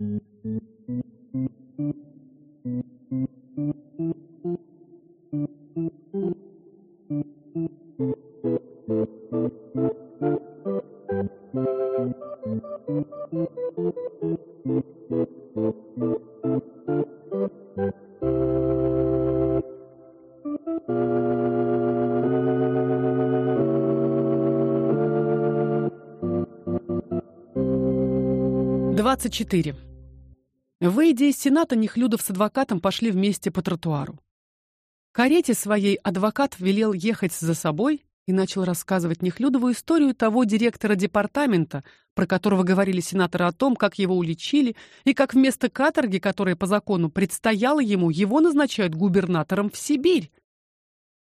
24. Выйдя из Сената, Нехлюдов с адвокатом пошли вместе по тротуару. Карете своей адвокат велел ехать за собой и начал рассказывать Нехлюдову историю того директора департамента, про которого говорили сенаторы о том, как его уличили и как вместо каторги, которая по закону предстояла ему, его назначают губернатором в Сибирь.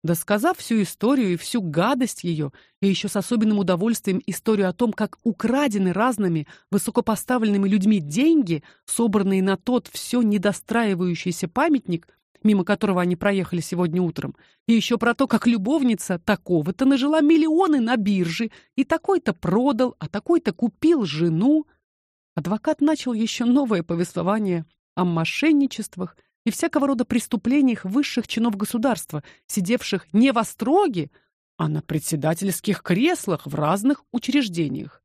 Досказав всю историю и всю гадость ее, и еще с особенным удовольствием историю о том, как украдены разными высокопоставленными людьми деньги, собранные на тот все недостраивающийся памятник, мимо которого они проехали сегодня утром, и еще про то, как любовница такого-то нажила миллионы на бирже, и такой-то продал, а такой-то купил жену, адвокат начал еще новое повествование о мошенничествах и всякого рода преступлениях высших чинов государства, сидевших не в остроге, а на председательских креслах в разных учреждениях.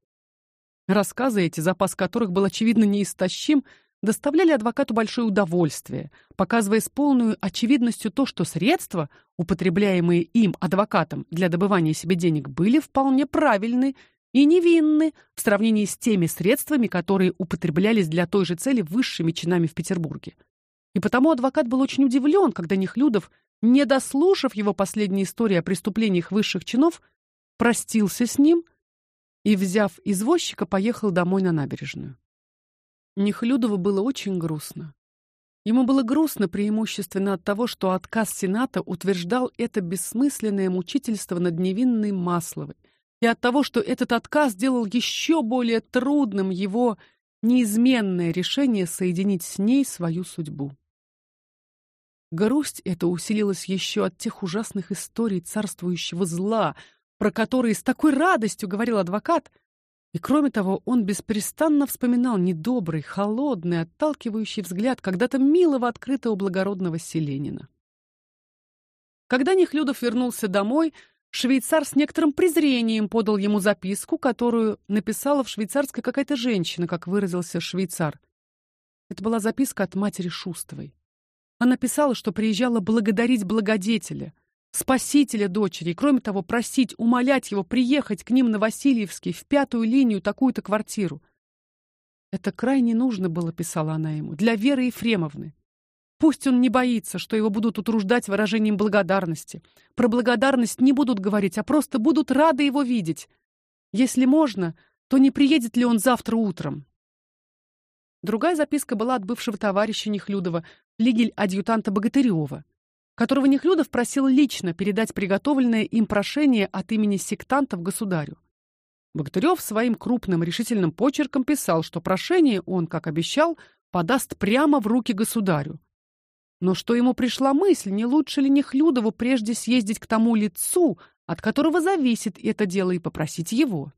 Рассказы эти, запас которых был очевидно неистощим, доставляли адвокату большое удовольствие, показывая с полной очевидностью то, что средства, употребляемые им адвокатом для добывания себе денег, были вполне правильны и невинны в сравнении с теми средствами, которые употреблялись для той же цели высшими чинами в Петербурге. И потому адвокат был очень удивлен, когда Нехлюдов, не дослушав его последней истории о преступлениях высших чинов, простился с ним и, взяв извозчика, поехал домой на набережную. Нехлюдову было очень грустно. Ему было грустно преимущественно от того, что отказ Сената утверждал это бессмысленное мучительство над невинной Масловой, и от того, что этот отказ делал еще более трудным его неизменное решение соединить с ней свою судьбу. Грусть эта усилилась еще от тех ужасных историй царствующего зла, про которые с такой радостью говорил адвокат, и кроме того, он беспрестанно вспоминал недобрый, холодный, отталкивающий взгляд когда-то милого, открытого, благородного селенина. Когда Нехлюдов вернулся домой, швейцар с некоторым презрением подал ему записку, которую написала в швейцарской какая-то женщина, как выразился швейцар. Это была записка от матери Шустовой. Она писала, что приезжала благодарить благодетеля, спасителя дочери, и, кроме того, просить, умолять его приехать к ним на Васильевский в пятую линию такую-то квартиру. Это крайне нужно было, писала она ему, для Веры Ефремовны. Пусть он не боится, что его будут утруждать выражением благодарности. Про благодарность не будут говорить, а просто будут рады его видеть. Если можно, то не приедет ли он завтра утром? Другая записка была от бывшего товарища Нехлюдова, флигель-адъютанта Богатырева, которого Нехлюдов просил лично передать приготовленное им прошение от имени сектантов государю. Богатырев своим крупным решительным почерком писал, что прошение он, как обещал, подаст прямо в руки государю. Но что ему пришла мысль, не лучше ли Нехлюдову прежде съездить к тому лицу, от которого зависит это дело, и попросить его?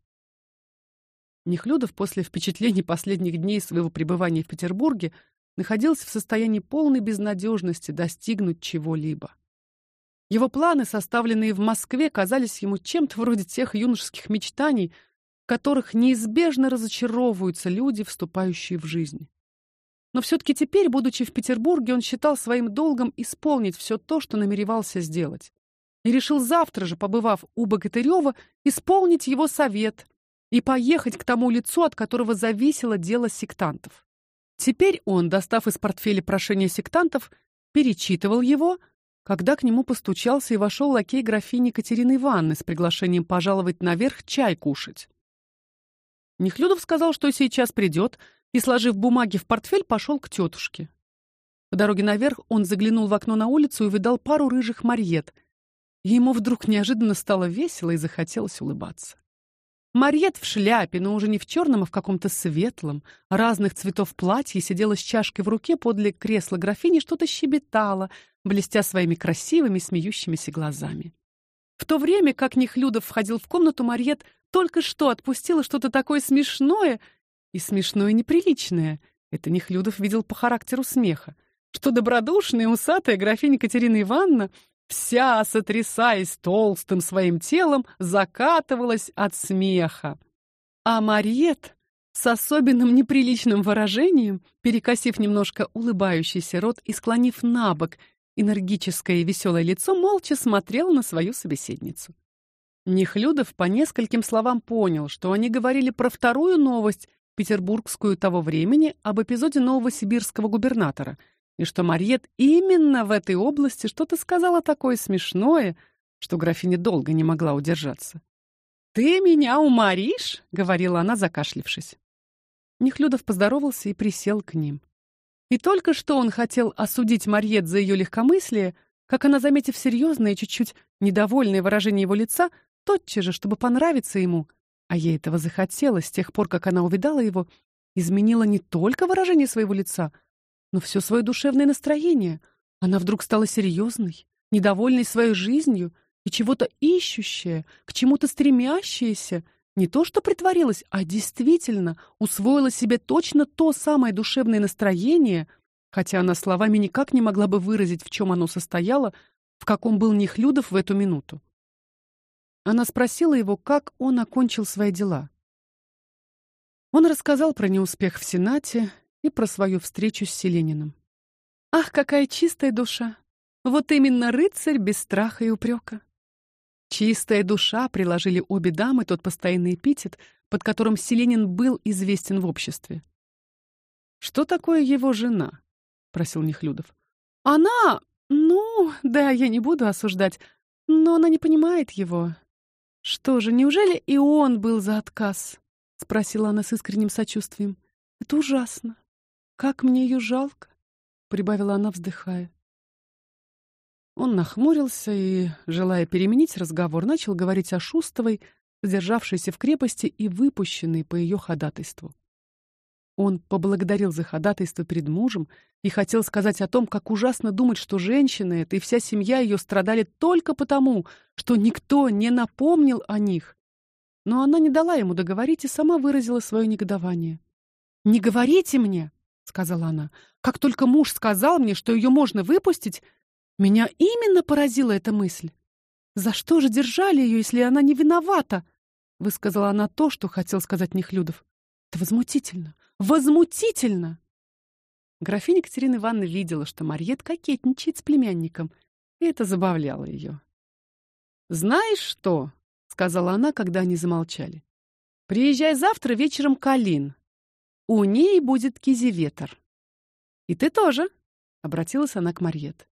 Нехлюдов после впечатлений последних дней своего пребывания в Петербурге находился в состоянии полной безнадежности достигнуть чего-либо. Его планы, составленные в Москве, казались ему чем-то вроде тех юношеских мечтаний, в которых неизбежно разочаровываются люди, вступающие в жизнь. Но все таки теперь, будучи в Петербурге, он считал своим долгом исполнить все то, что намеревался сделать. И решил завтра же, побывав у Богатырева, исполнить его совет и поехать к тому лицу, от которого зависело дело сектантов. Теперь он, достав из портфеля прошение сектантов, перечитывал его, когда к нему постучался и вошел лакей графини Екатерины Ивановны с приглашением пожаловать наверх чай кушать. Нехлюдов сказал, что сейчас придет, и, сложив бумаги в портфель, пошел к тетушке. По дороге наверх он заглянул в окно на улицу и увидал пару рыжих марьет. Ему вдруг неожиданно стало весело и захотелось улыбаться. Марьет в шляпе, но уже не в черном, а в каком-то светлом, разных цветов платье, сидела с чашкой в руке подле кресла графини, что-то щебетала, блестя своими красивыми смеющимися глазами. В то время, как Нехлюдов входил в комнату, Марьет только что отпустила что-то такое смешное и смешное неприличное. Это Нехлюдов видел по характеру смеха, что добродушная усатая графиня Катерина Ивановна вся сотрясаясь толстым своим телом, закатывалась от смеха. А Мариет с особенным неприличным выражением, перекосив немножко улыбающийся рот и склонив набок энергическое и веселое лицо, молча смотрел на свою собеседницу. Нехлюдов по нескольким словам понял, что они говорили про вторую новость петербургскую того времени об эпизоде нового сибирского губернатора, и что Марьет именно в этой области что-то сказала такое смешное, что графиня долго не могла удержаться. Ты меня уморишь, говорила она, закашлившись. Нехлюдов поздоровался и присел к ним. И только что он хотел осудить Марьет за ее легкомыслие, как она, заметив серьезное, чуть-чуть недовольное выражение его лица, тотчас же, чтобы понравиться ему, а ей этого захотелось с тех пор, как она увидала его, изменила не только выражение своего лица, но все свое душевное настроение. Она вдруг стала серьезной, недовольной своей жизнью и чего-то ищущая, к чему-то стремящаяся, не то что притворилась, а действительно усвоила себе точно то самое душевное настроение, хотя она словами никак не могла бы выразить, в чем оно состояло, в каком был Нехлюдов в эту минуту. Она спросила его, как он окончил свои дела. Он рассказал про неуспех в Сенате и про свою встречу с Селениным. Ах, какая чистая душа! Вот именно рыцарь без страха и упрека. Чистая душа приложили обе дамы тот постоянный эпитет, под которым Селенин был известен в обществе. Что такое его жена? просил Нехлюдов. Она, ну, да, я не буду осуждать, но она не понимает его. Что же, неужели и он был за отказ? спросила она с искренним сочувствием. Это ужасно. Как мне ее жалко, прибавила она, вздыхая. Он нахмурился и, желая переменить разговор, начал говорить о Шустовой, задержавшейся в крепости и выпущенной по ее ходатайству. Он поблагодарил за ходатайство перед мужем и хотел сказать о том, как ужасно думать, что женщина эта и вся семья ее страдали только потому, что никто не напомнил о них. Но она не дала ему договорить и сама выразила свое негодование. "Не говорите мне", сказала она. "Как только муж сказал мне, что ее можно выпустить, меня именно поразила эта мысль. За что же держали ее, если она не виновата?" высказала она то, что хотел сказать Нехлюдов. "Это возмутительно. Возмутительно!" Графиня Екатерина Ивановна видела, что Марьет кокетничает с племянником, и это забавляло ее. «Знаешь что?» — сказала она, когда они замолчали. «Приезжай завтра вечером к Алин. У ней будет кизеветер. И ты тоже», — обратилась она к Марьет.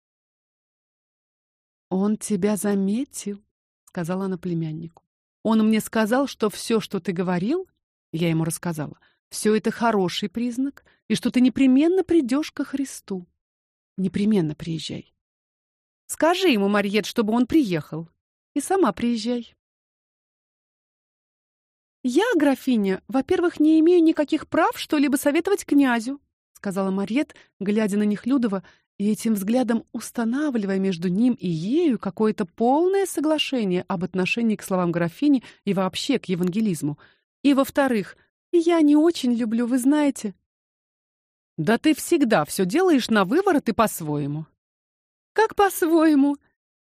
«Он тебя заметил», — сказала она племяннику. «Он мне сказал, что все, что ты говорил, я ему рассказала, все это хороший признак, и что ты непременно придешь ко Христу. Непременно приезжай. Скажи ему, Марьет, чтобы он приехал. И сама приезжай. Я, графиня, во-первых, не имею никаких прав что-либо советовать князю, сказала Марьет, глядя на Нехлюдова и этим взглядом устанавливая между ним и ею какое-то полное соглашение об отношении к словам графини и вообще к евангелизму. И во-вторых, я не очень люблю, вы знаете. Да ты всегда все делаешь на выворот и по-своему. Как по-своему?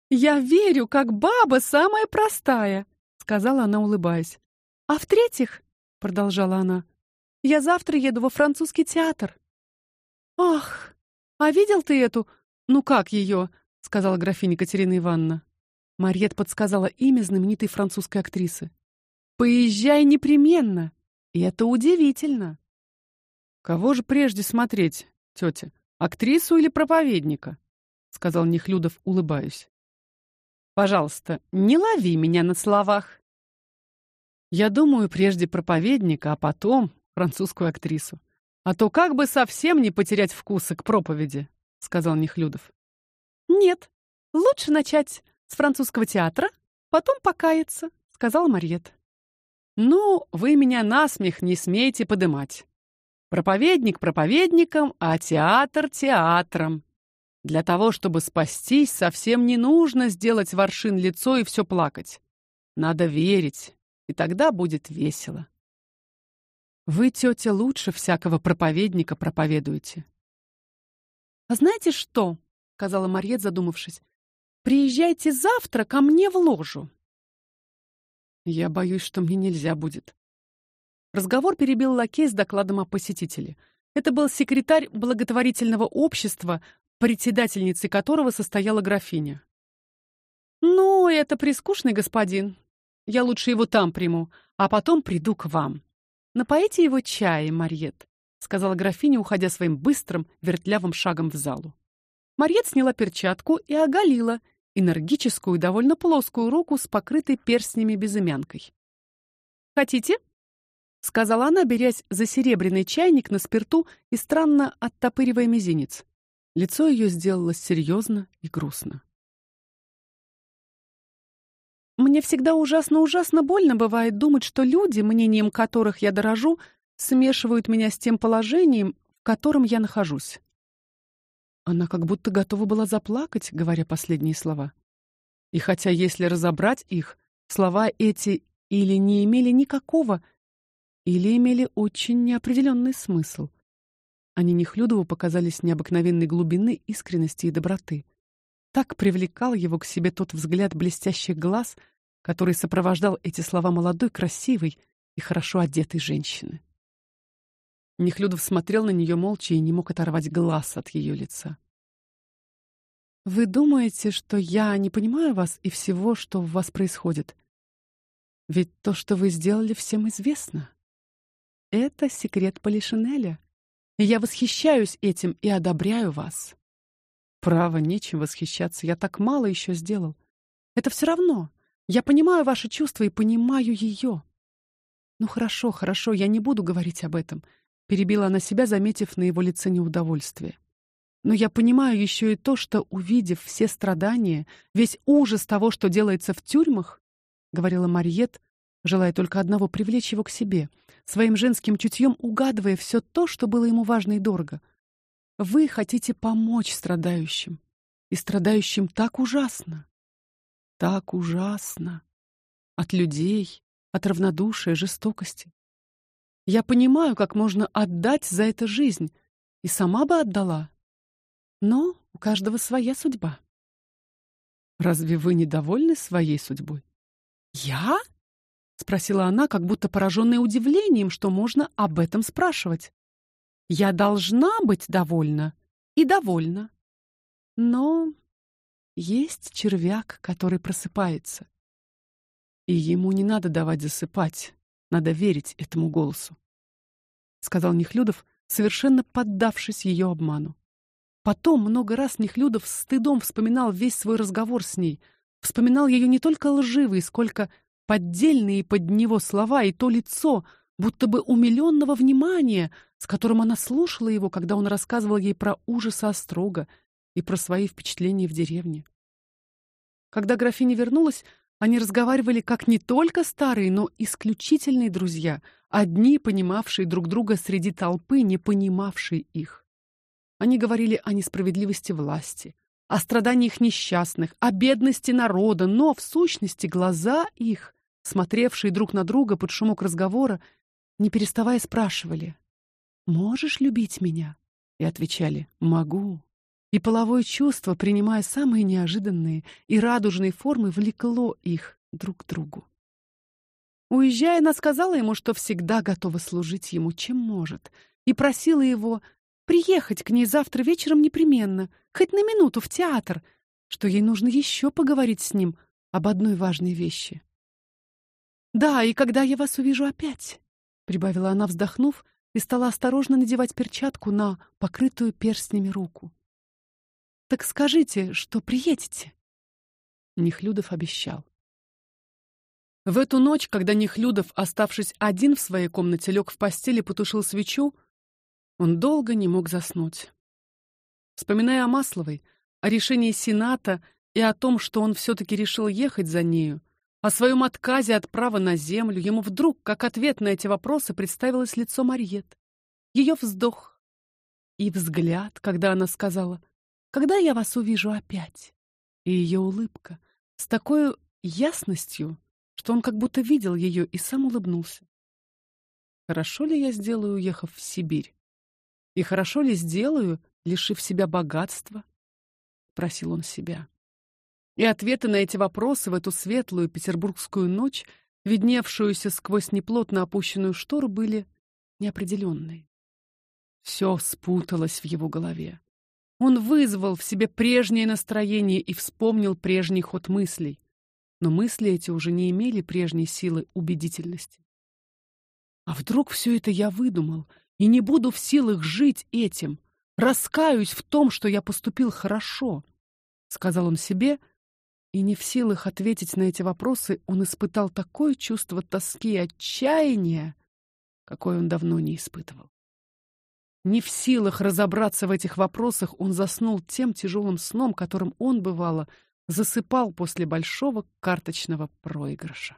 Я верю, как баба самая простая, сказала она, улыбаясь. А в-третьих, продолжала она, я завтра еду во французский театр. Ах, а видел ты эту? Ну как ее? сказала графиня Катерина Ивановна. Марьет подсказала имя знаменитой французской актрисы. Поезжай непременно. И это удивительно. Кого же прежде смотреть, тетя, актрису или проповедника? сказал Нехлюдов, улыбаясь. Пожалуйста, не лови меня на словах. Я думаю, прежде проповедника, а потом французскую актрису. А то как бы совсем не потерять вкуса к проповеди, сказал Нехлюдов. Нет, лучше начать с французского театра, потом покаяться, сказала Марьет. Ну, вы меня на смех не смейте подымать. Проповедник проповедником, а театр театром. Для того, чтобы спастись, совсем не нужно сделать воршин лицо и все плакать. Надо верить, и тогда будет весело. Вы, тетя, лучше всякого проповедника проповедуете. А знаете что? сказала Марьет, задумавшись. Приезжайте завтра ко мне в ложу. Я боюсь, что мне нельзя будет. Разговор перебил лакей с докладом о посетителе. Это был секретарь благотворительного общества, председательницей которого состояла графиня. Ну, это прискучный господин. Я лучше его там приму, а потом приду к вам. Напоите его чаем, Марьет, сказала графиня, уходя своим быстрым, вертлявым шагом в залу. Марьет сняла перчатку и оголила энергическую, довольно плоскую руку с покрытой перстнями безымянкой. Хотите? сказала она, берясь за серебряный чайник на спирту и странно оттопыривая мизинец. Лицо ее сделалось серьезно и грустно. Мне всегда ужасно-ужасно больно бывает думать, что люди, мнением которых я дорожу, смешивают меня с тем положением, в котором я нахожусь. Она как будто готова была заплакать, говоря последние слова. И хотя, если разобрать их, слова эти или не имели никакого, или имели очень неопределенный смысл. Они Нехлюдову показались необыкновенной глубины искренности и доброты. Так привлекал его к себе тот взгляд блестящих глаз, который сопровождал эти слова молодой, красивой и хорошо одетой женщины. Нехлюдов смотрел на нее молча и не мог оторвать глаз от ее лица. Вы думаете, что я не понимаю вас и всего, что в вас происходит? Ведь то, что вы сделали, всем известно. Это секрет Полишинеля. Я восхищаюсь этим и одобряю вас. Право, нечем восхищаться, я так мало еще сделал. Это все равно. Я понимаю ваши чувства и понимаю ее. Ну хорошо, хорошо, я не буду говорить об этом, перебила она себя, заметив на его лице неудовольствие. Но я понимаю еще и то, что увидев все страдания, весь ужас того, что делается в тюрьмах, говорила Марьет, желая только одного привлечь его к себе, своим женским чутьем угадывая все то, что было ему важно и дорого. Вы хотите помочь страдающим, и страдающим так ужасно. Так ужасно. От людей, от равнодушия, жестокости. Я понимаю, как можно отдать за это жизнь, и сама бы отдала. Но у каждого своя судьба. Разве вы недовольны своей судьбой? Я? спросила она, как будто пораженная удивлением, что можно об этом спрашивать. Я должна быть довольна и довольна. Но есть червяк, который просыпается. И ему не надо давать засыпать, надо верить этому голосу, сказал Нехлюдов, совершенно поддавшись ее обману. Потом много раз Нехлюдов с стыдом вспоминал весь свой разговор с ней, вспоминал ее не только лживые, сколько поддельные под него слова и то лицо, будто бы умилённого внимания, с которым она слушала его, когда он рассказывал ей про ужасы Острога и про свои впечатления в деревне. Когда графиня вернулась, они разговаривали как не только старые, но исключительные друзья, одни понимавшие друг друга среди толпы, не понимавшей их. Они говорили о несправедливости власти, о страданиях несчастных, о бедности народа, но в сущности глаза их, смотревшие друг на друга под шумок разговора, не переставая спрашивали: "Можешь любить меня?" И отвечали: "Могу". И половое чувство, принимая самые неожиданные и радужные формы, влекло их друг к другу. Уезжая, она сказала ему, что всегда готова служить ему, чем может, и просила его приехать к ней завтра вечером непременно, хоть на минуту в театр, что ей нужно еще поговорить с ним об одной важной вещи. Да, и когда я вас увижу опять, прибавила она, вздохнув, и стала осторожно надевать перчатку на покрытую перстнями руку. Так скажите, что приедете. Нехлюдов обещал. В эту ночь, когда Нехлюдов, оставшись один в своей комнате, лег в постели и потушил свечу, он долго не мог заснуть. Вспоминая о Масловой, о решении Сената и о том, что он все таки решил ехать за нею, о своем отказе от права на землю, ему вдруг, как ответ на эти вопросы, представилось лицо Марьет, ее вздох и взгляд, когда она сказала: когда я вас увижу опять? И ее улыбка с такой ясностью, что он как будто видел ее и сам улыбнулся. Хорошо ли я сделаю, уехав в Сибирь? И хорошо ли сделаю, лишив себя богатства? спросил он себя. И ответы на эти вопросы в эту светлую петербургскую ночь, видневшуюся сквозь неплотно опущенную штору, были неопределенные. Все спуталось в его голове. Он вызвал в себе прежнее настроение и вспомнил прежний ход мыслей. Но мысли эти уже не имели прежней силы убедительности. А вдруг все это я выдумал и не буду в силах жить этим? Раскаюсь в том, что я поступил хорошо, сказал он себе, и не в силах ответить на эти вопросы, он испытал такое чувство тоски и отчаяния, какое он давно не испытывал. Не в силах разобраться в этих вопросах, он заснул тем тяжелым сном, которым он бывало засыпал после большого карточного проигрыша.